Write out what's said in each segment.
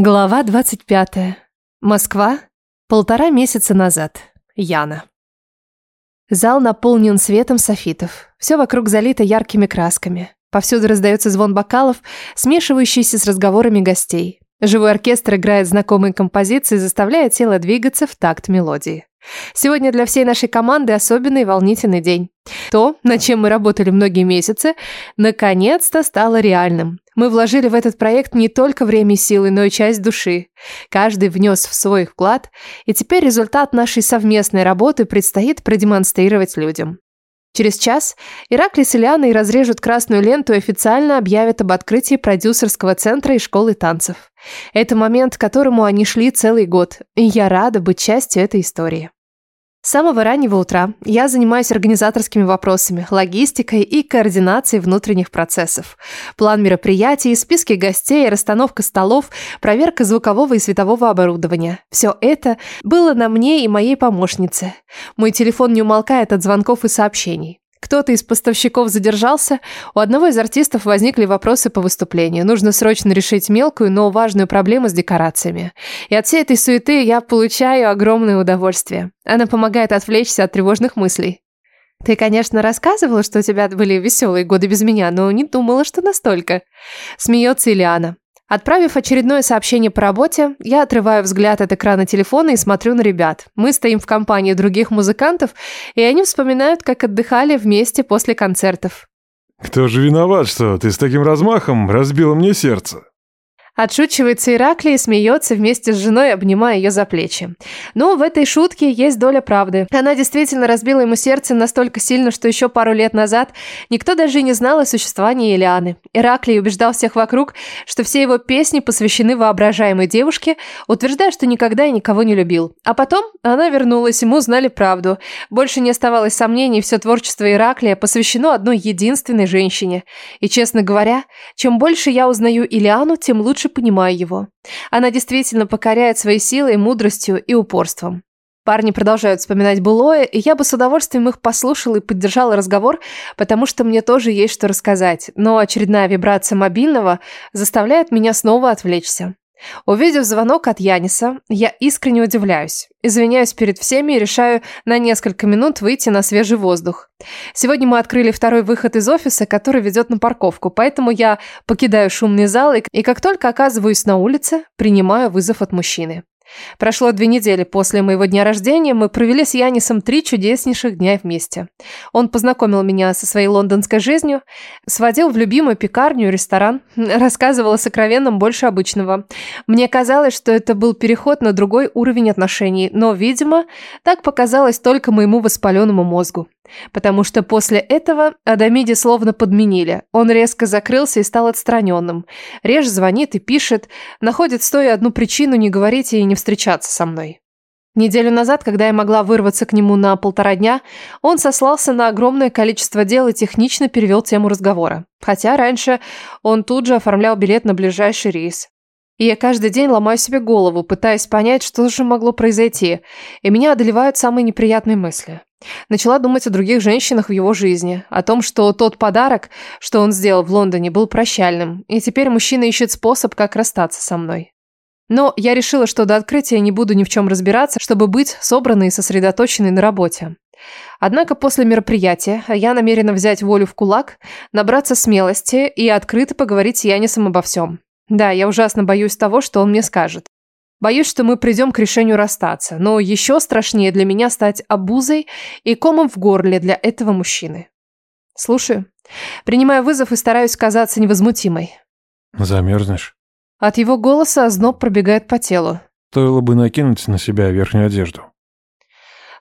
Глава 25. Москва. Полтора месяца назад. Яна. Зал наполнен светом софитов. Все вокруг залито яркими красками. Повсюду раздается звон бокалов, смешивающийся с разговорами гостей. Живой оркестр играет знакомые композиции, заставляя тело двигаться в такт мелодии. Сегодня для всей нашей команды особенный волнительный день. То, над чем мы работали многие месяцы, наконец-то стало реальным. Мы вложили в этот проект не только время и силы, но и часть души. Каждый внес в свой вклад, и теперь результат нашей совместной работы предстоит продемонстрировать людям. Через час Ираклий с Ильяной разрежут красную ленту и официально объявят об открытии продюсерского центра и школы танцев. Это момент, к которому они шли целый год, и я рада быть частью этой истории. С самого раннего утра я занимаюсь организаторскими вопросами, логистикой и координацией внутренних процессов. План мероприятий, списки гостей, расстановка столов, проверка звукового и светового оборудования. Все это было на мне и моей помощнице. Мой телефон не умолкает от звонков и сообщений. Кто-то из поставщиков задержался, у одного из артистов возникли вопросы по выступлению. Нужно срочно решить мелкую, но важную проблему с декорациями. И от всей этой суеты я получаю огромное удовольствие. Она помогает отвлечься от тревожных мыслей. Ты, конечно, рассказывала, что у тебя были веселые годы без меня, но не думала, что настолько. Смеется Ильяна. Отправив очередное сообщение по работе, я отрываю взгляд от экрана телефона и смотрю на ребят. Мы стоим в компании других музыкантов, и они вспоминают, как отдыхали вместе после концертов. «Кто же виноват, что ты с таким размахом разбила мне сердце?» Отшучивается Ираклий и смеется вместе с женой, обнимая ее за плечи. Но в этой шутке есть доля правды. Она действительно разбила ему сердце настолько сильно, что еще пару лет назад никто даже и не знал о существовании Элианы. Ираклий убеждал всех вокруг, что все его песни посвящены воображаемой девушке, утверждая, что никогда и никого не любил. А потом она вернулась, ему узнали правду. Больше не оставалось сомнений, все творчество Ираклия посвящено одной единственной женщине. И, честно говоря, чем больше я узнаю Илиану, тем лучше лучше понимаю его. Она действительно покоряет своей силой, мудростью и упорством. Парни продолжают вспоминать былое, и я бы с удовольствием их послушала и поддержала разговор, потому что мне тоже есть что рассказать, но очередная вибрация мобильного заставляет меня снова отвлечься. Увидев звонок от Яниса, я искренне удивляюсь. Извиняюсь перед всеми и решаю на несколько минут выйти на свежий воздух. Сегодня мы открыли второй выход из офиса, который ведет на парковку, поэтому я покидаю шумный зал и, и как только оказываюсь на улице, принимаю вызов от мужчины. Прошло две недели после моего дня рождения, мы провели с Янисом три чудеснейших дня вместе. Он познакомил меня со своей лондонской жизнью, сводил в любимую пекарню и ресторан, рассказывал о сокровенном больше обычного. Мне казалось, что это был переход на другой уровень отношений, но, видимо, так показалось только моему воспаленному мозгу. Потому что после этого Адамиди словно подменили. Он резко закрылся и стал отстраненным. Реж звонит и пишет, находит стоя одну причину не говорить и не встречаться со мной. Неделю назад, когда я могла вырваться к нему на полтора дня, он сослался на огромное количество дел и технично перевел тему разговора. Хотя раньше он тут же оформлял билет на ближайший рейс. И я каждый день ломаю себе голову, пытаясь понять, что же могло произойти, и меня одолевают самые неприятные мысли. Начала думать о других женщинах в его жизни, о том, что тот подарок, что он сделал в Лондоне, был прощальным, и теперь мужчина ищет способ, как расстаться со мной. Но я решила, что до открытия не буду ни в чем разбираться, чтобы быть собранной и сосредоточенной на работе. Однако после мероприятия я намерена взять волю в кулак, набраться смелости и открыто поговорить с Янисом обо всем. Да, я ужасно боюсь того, что он мне скажет. Боюсь, что мы придем к решению расстаться, но еще страшнее для меня стать обузой и комом в горле для этого мужчины. Слушаю. Принимаю вызов и стараюсь казаться невозмутимой. Замерзнешь? От его голоса озноб пробегает по телу. Стоило бы накинуть на себя верхнюю одежду.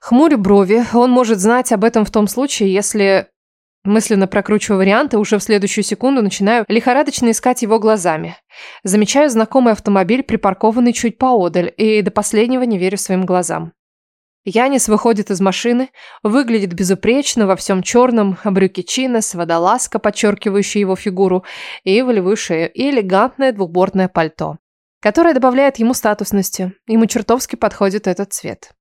Хмурю брови. Он может знать об этом в том случае, если Мысленно прокручиваю варианты, уже в следующую секунду начинаю лихорадочно искать его глазами. Замечаю знакомый автомобиль, припаркованный чуть поодаль, и до последнего не верю своим глазам. Янис выходит из машины, выглядит безупречно во всем черном, брюки чинос, водолазка, подчеркивающая его фигуру, и волевую и элегантное двухбортное пальто которая добавляет ему статусности. Ему чертовски подходит этот цвет.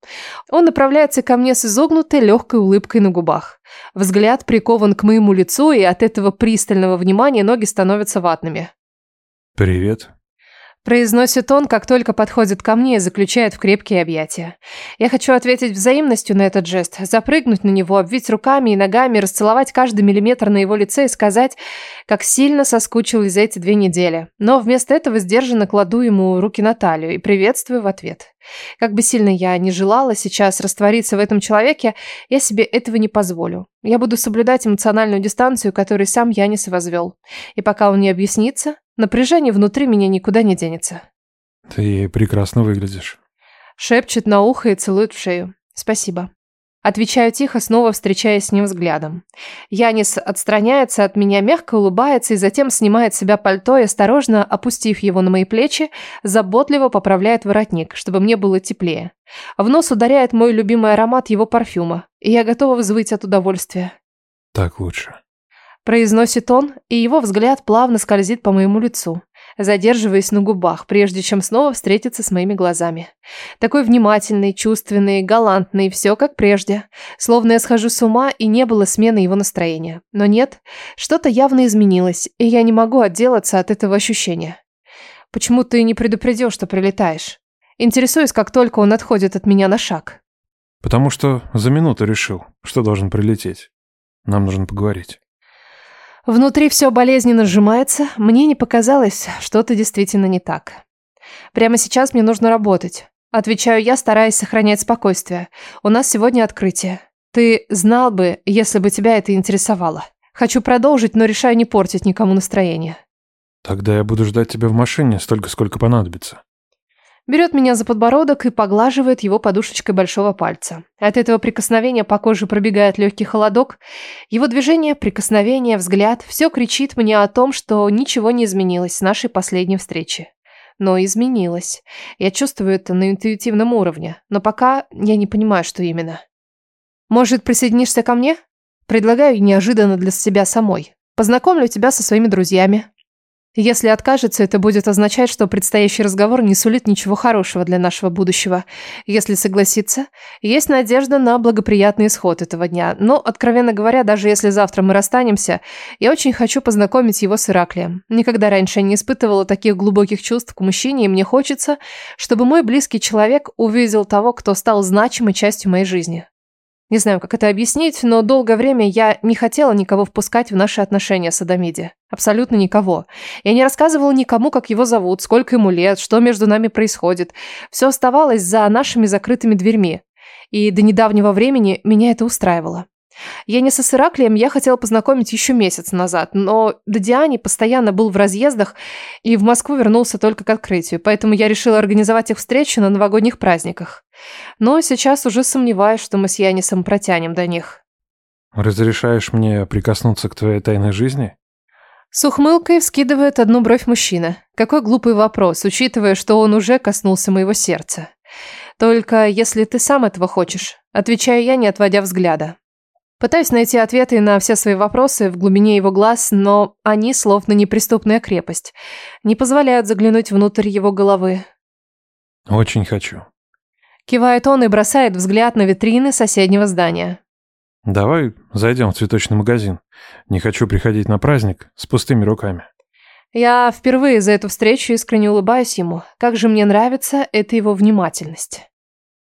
Он направляется ко мне с изогнутой легкой улыбкой на губах. Взгляд прикован к моему лицу, и от этого пристального внимания ноги становятся ватными. «Привет». Произносит он, как только подходит ко мне и заключает в крепкие объятия. Я хочу ответить взаимностью на этот жест, запрыгнуть на него, обвить руками и ногами, расцеловать каждый миллиметр на его лице и сказать, как сильно соскучилась за эти две недели. Но вместо этого сдержанно кладу ему руки на талию и приветствую в ответ. Как бы сильно я не желала сейчас раствориться в этом человеке, я себе этого не позволю. Я буду соблюдать эмоциональную дистанцию, которую сам Янис возвел. И пока он не объяснится, Напряжение внутри меня никуда не денется. Ты прекрасно выглядишь. Шепчет на ухо и целует в шею. Спасибо. Отвечаю тихо, снова встречаясь с ним взглядом. Янис отстраняется от меня, мягко улыбается и затем снимает с себя пальто и, осторожно опустив его на мои плечи, заботливо поправляет воротник, чтобы мне было теплее. В нос ударяет мой любимый аромат его парфюма, и я готова взвыть от удовольствия. Так лучше. Произносит он, и его взгляд плавно скользит по моему лицу, задерживаясь на губах, прежде чем снова встретиться с моими глазами. Такой внимательный, чувственный, галантный, все как прежде. Словно я схожу с ума, и не было смены его настроения. Но нет, что-то явно изменилось, и я не могу отделаться от этого ощущения. Почему ты не предупредил, что прилетаешь? Интересуюсь, как только он отходит от меня на шаг. Потому что за минуту решил, что должен прилететь. Нам нужно поговорить. Внутри все болезненно сжимается, мне не показалось, что-то действительно не так. Прямо сейчас мне нужно работать. Отвечаю я, стараясь сохранять спокойствие. У нас сегодня открытие. Ты знал бы, если бы тебя это интересовало. Хочу продолжить, но решаю не портить никому настроение. Тогда я буду ждать тебя в машине столько, сколько понадобится. Берет меня за подбородок и поглаживает его подушечкой большого пальца. От этого прикосновения по коже пробегает легкий холодок. Его движение, прикосновение, взгляд – все кричит мне о том, что ничего не изменилось с нашей последней встречи. Но изменилось. Я чувствую это на интуитивном уровне, но пока я не понимаю, что именно. Может, присоединишься ко мне? Предлагаю неожиданно для себя самой. Познакомлю тебя со своими друзьями. Если откажется, это будет означать, что предстоящий разговор не сулит ничего хорошего для нашего будущего. Если согласится, есть надежда на благоприятный исход этого дня. Но, откровенно говоря, даже если завтра мы расстанемся, я очень хочу познакомить его с Ираклием. Никогда раньше не испытывала таких глубоких чувств к мужчине, и мне хочется, чтобы мой близкий человек увидел того, кто стал значимой частью моей жизни. Не знаю, как это объяснить, но долгое время я не хотела никого впускать в наши отношения с Адамиди. Абсолютно никого. Я не рассказывала никому, как его зовут, сколько ему лет, что между нами происходит. Все оставалось за нашими закрытыми дверьми. И до недавнего времени меня это устраивало. Я не с Ираклием я хотела познакомить еще месяц назад, но Дадиани постоянно был в разъездах и в Москву вернулся только к открытию, поэтому я решила организовать их встречу на новогодних праздниках. Но сейчас уже сомневаюсь, что мы с Янисом протянем до них. Разрешаешь мне прикоснуться к твоей тайной жизни? С ухмылкой вскидывает одну бровь мужчина. Какой глупый вопрос, учитывая, что он уже коснулся моего сердца. Только если ты сам этого хочешь, отвечаю я, не отводя взгляда. Пытаюсь найти ответы на все свои вопросы в глубине его глаз, но они, словно неприступная крепость, не позволяют заглянуть внутрь его головы. Очень хочу. Кивает он и бросает взгляд на витрины соседнего здания. Давай зайдем в цветочный магазин. Не хочу приходить на праздник с пустыми руками. Я впервые за эту встречу искренне улыбаюсь ему. Как же мне нравится эта его внимательность.